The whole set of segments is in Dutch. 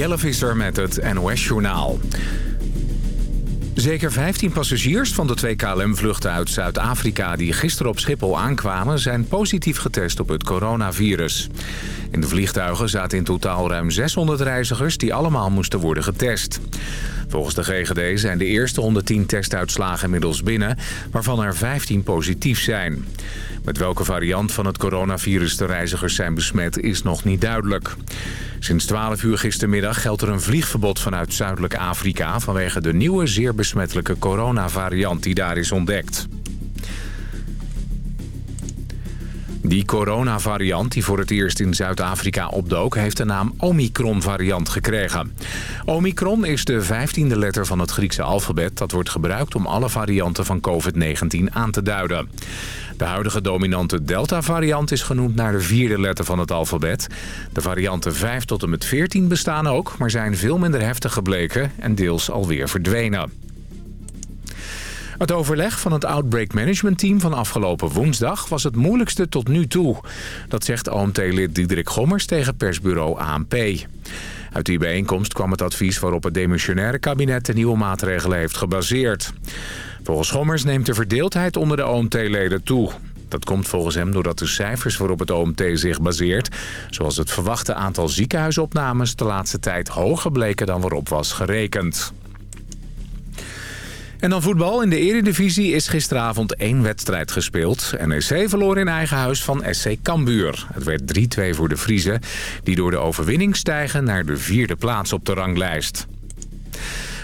Jelle Visser met het NOS-journaal. Zeker 15 passagiers van de twee KLM-vluchten uit Zuid-Afrika... die gisteren op Schiphol aankwamen, zijn positief getest op het coronavirus. In de vliegtuigen zaten in totaal ruim 600 reizigers... die allemaal moesten worden getest. Volgens de GGD zijn de eerste 110 testuitslagen inmiddels binnen... waarvan er 15 positief zijn. Met welke variant van het coronavirus de reizigers zijn besmet is nog niet duidelijk. Sinds 12 uur gistermiddag geldt er een vliegverbod vanuit Zuidelijk Afrika... vanwege de nieuwe zeer besmettelijke coronavariant die daar is ontdekt. Die coronavariant die voor het eerst in Zuid-Afrika opdook... heeft de naam Omicron-variant gekregen. Omicron is de vijftiende letter van het Griekse alfabet... dat wordt gebruikt om alle varianten van COVID-19 aan te duiden. De huidige dominante Delta-variant is genoemd naar de vierde letter van het alfabet. De varianten 5 tot en met 14 bestaan ook, maar zijn veel minder heftig gebleken... en deels alweer verdwenen. Het overleg van het Outbreak Management Team van afgelopen woensdag was het moeilijkste tot nu toe. Dat zegt OMT-lid Diederik Gommers tegen persbureau ANP. Uit die bijeenkomst kwam het advies waarop het demissionaire kabinet de nieuwe maatregelen heeft gebaseerd. Volgens Gommers neemt de verdeeldheid onder de OMT-leden toe. Dat komt volgens hem doordat de cijfers waarop het OMT zich baseert... zoals het verwachte aantal ziekenhuisopnames de laatste tijd hoger bleken dan waarop was gerekend. En dan voetbal. In de eredivisie is gisteravond één wedstrijd gespeeld. NEC verloor in eigen huis van SC Cambuur. Het werd 3-2 voor de Vriezen, die door de overwinning stijgen naar de vierde plaats op de ranglijst.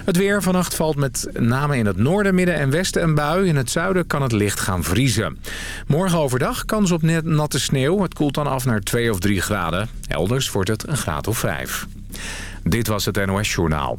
Het weer vannacht valt met name in het noorden, midden en westen een bui. In het zuiden kan het licht gaan vriezen. Morgen overdag kans op net natte sneeuw. Het koelt dan af naar 2 of 3 graden. Elders wordt het een graad of 5. Dit was het NOS Journaal.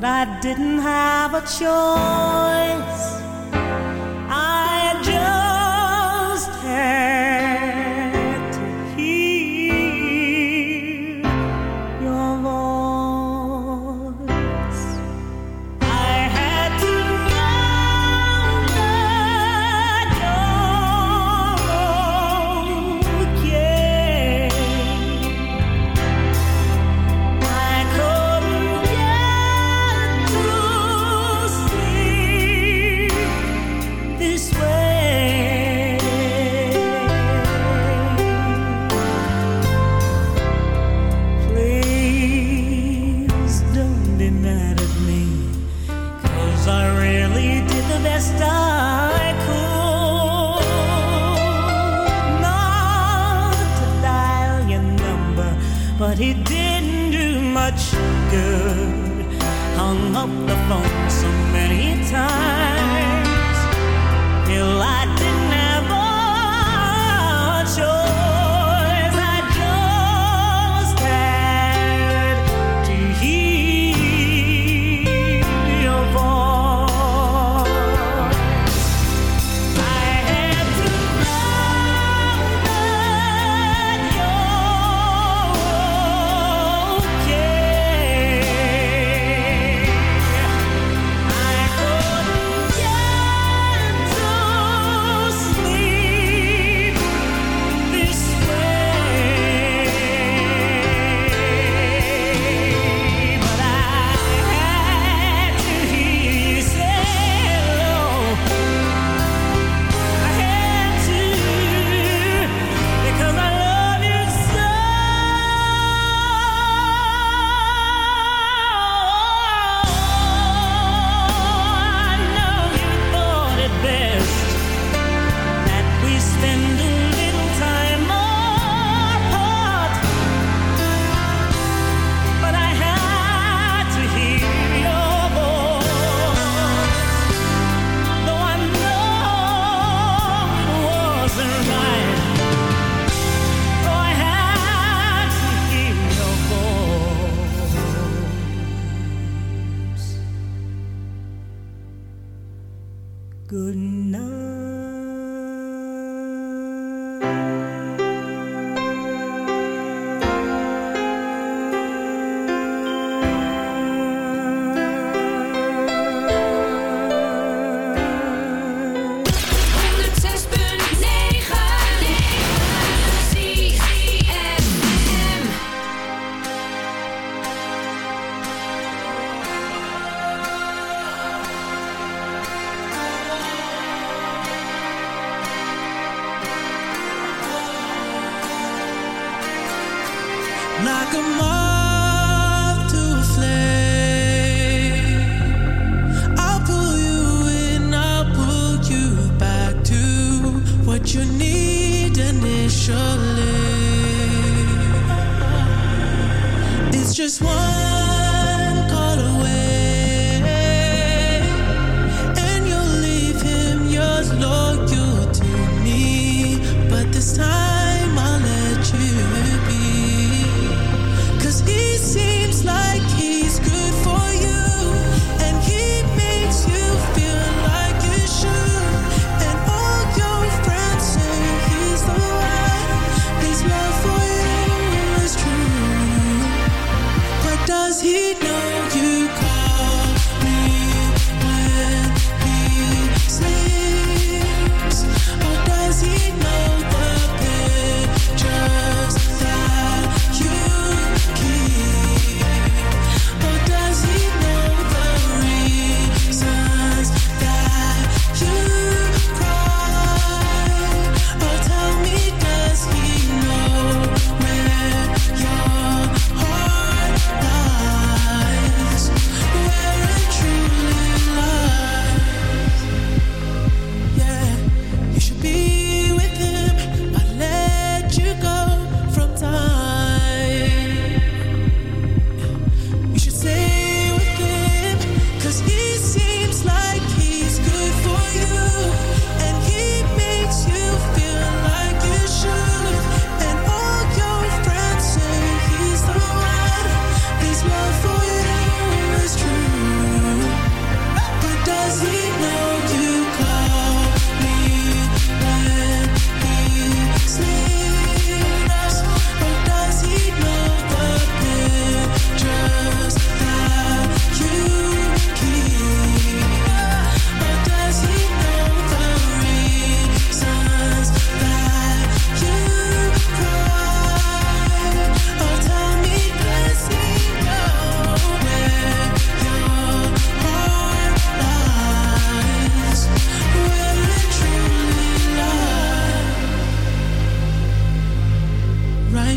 But I didn't have a choice. I just had.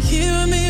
hear me?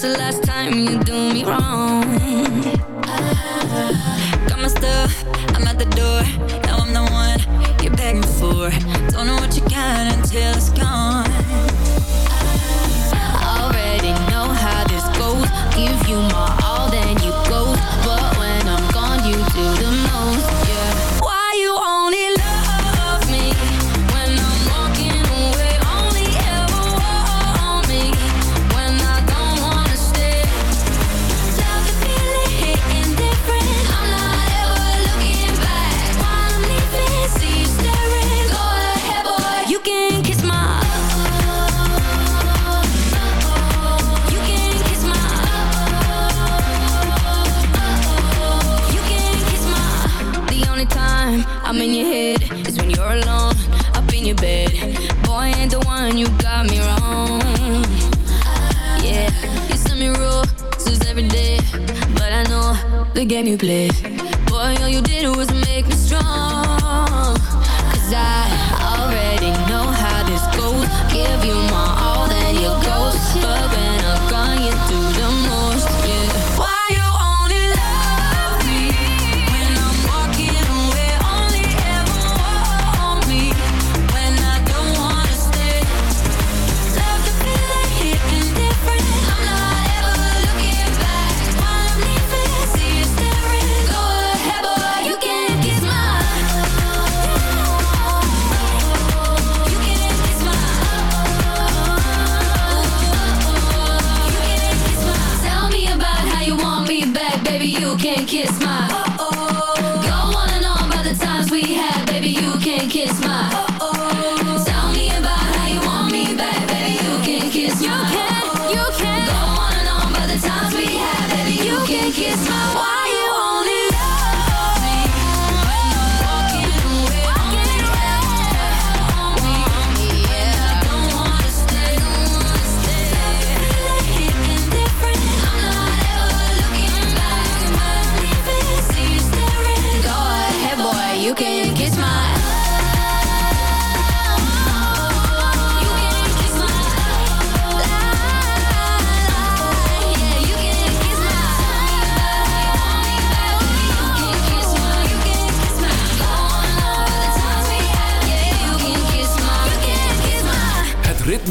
That's the last time you do me wrong.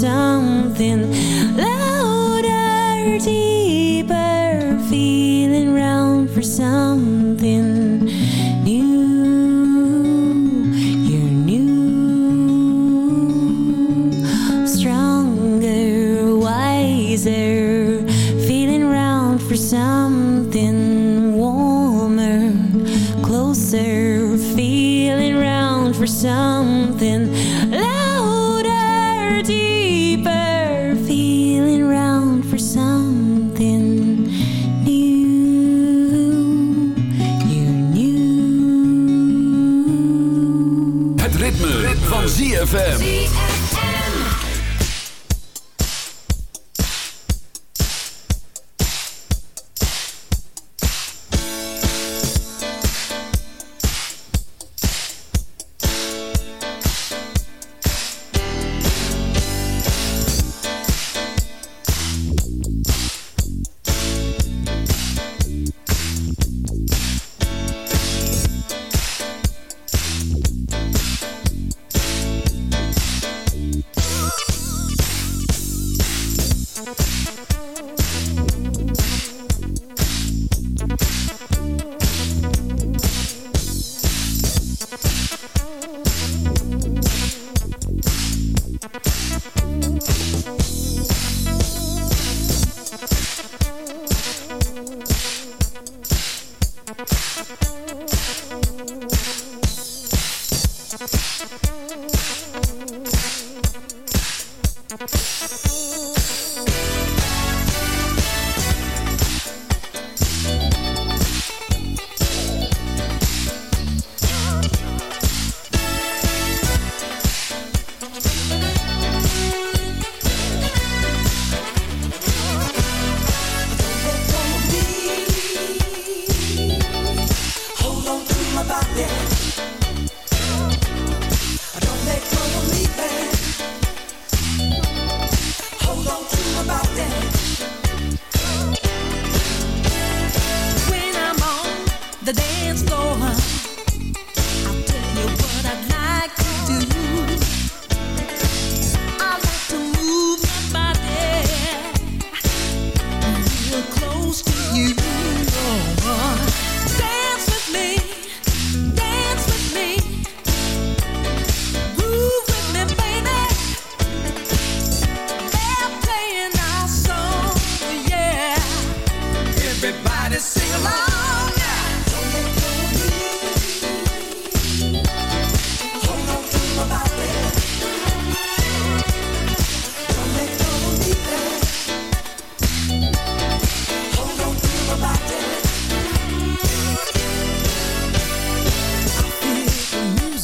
something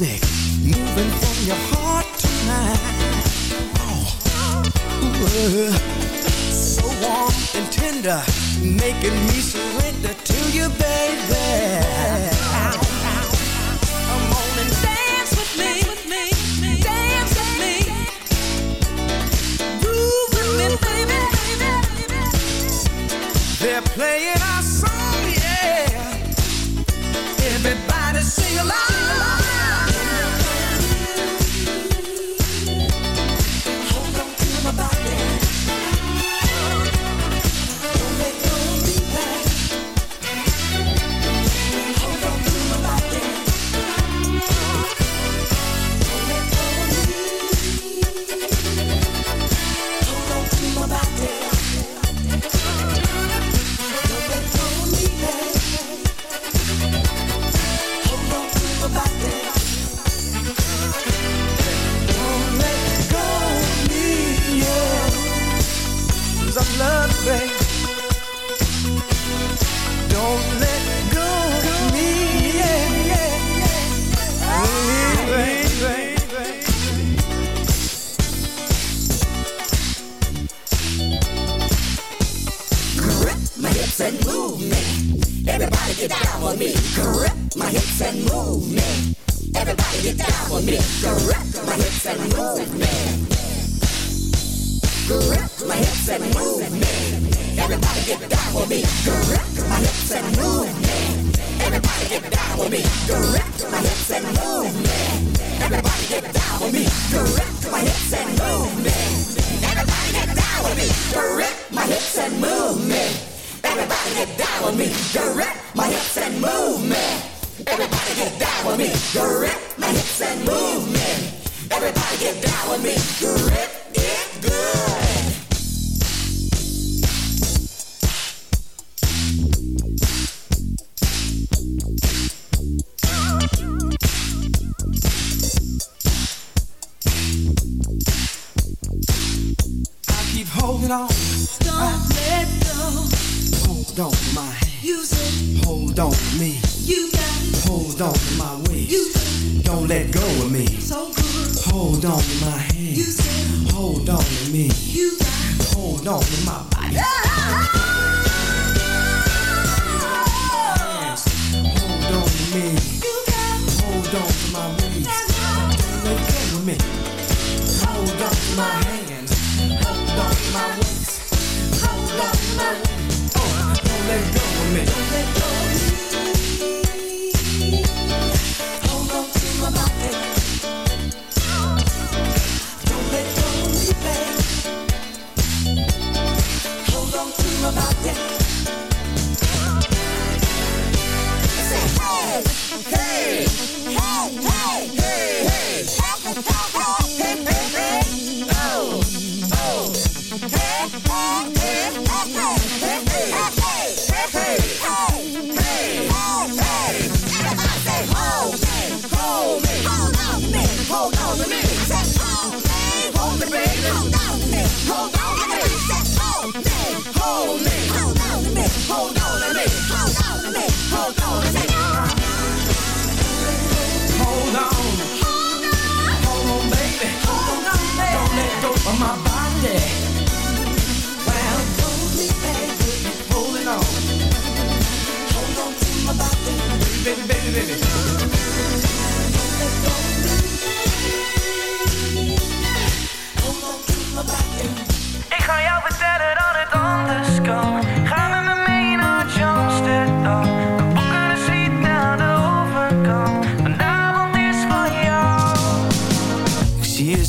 music moving from your heart to mine. Oh, so warm and tender, making me surrender to you, baby. Come on and dance with me, dance with me, groove with me, baby. They're playing. Get down with me. Grip my hips and move me. Everybody get down with me. Grip my hips and move me. Everybody get down with me. Grip it good. Let go of me. so good. Hold on to my hand. You said Hold on to me. you got. Hold on to my body. Ah, ah, ah.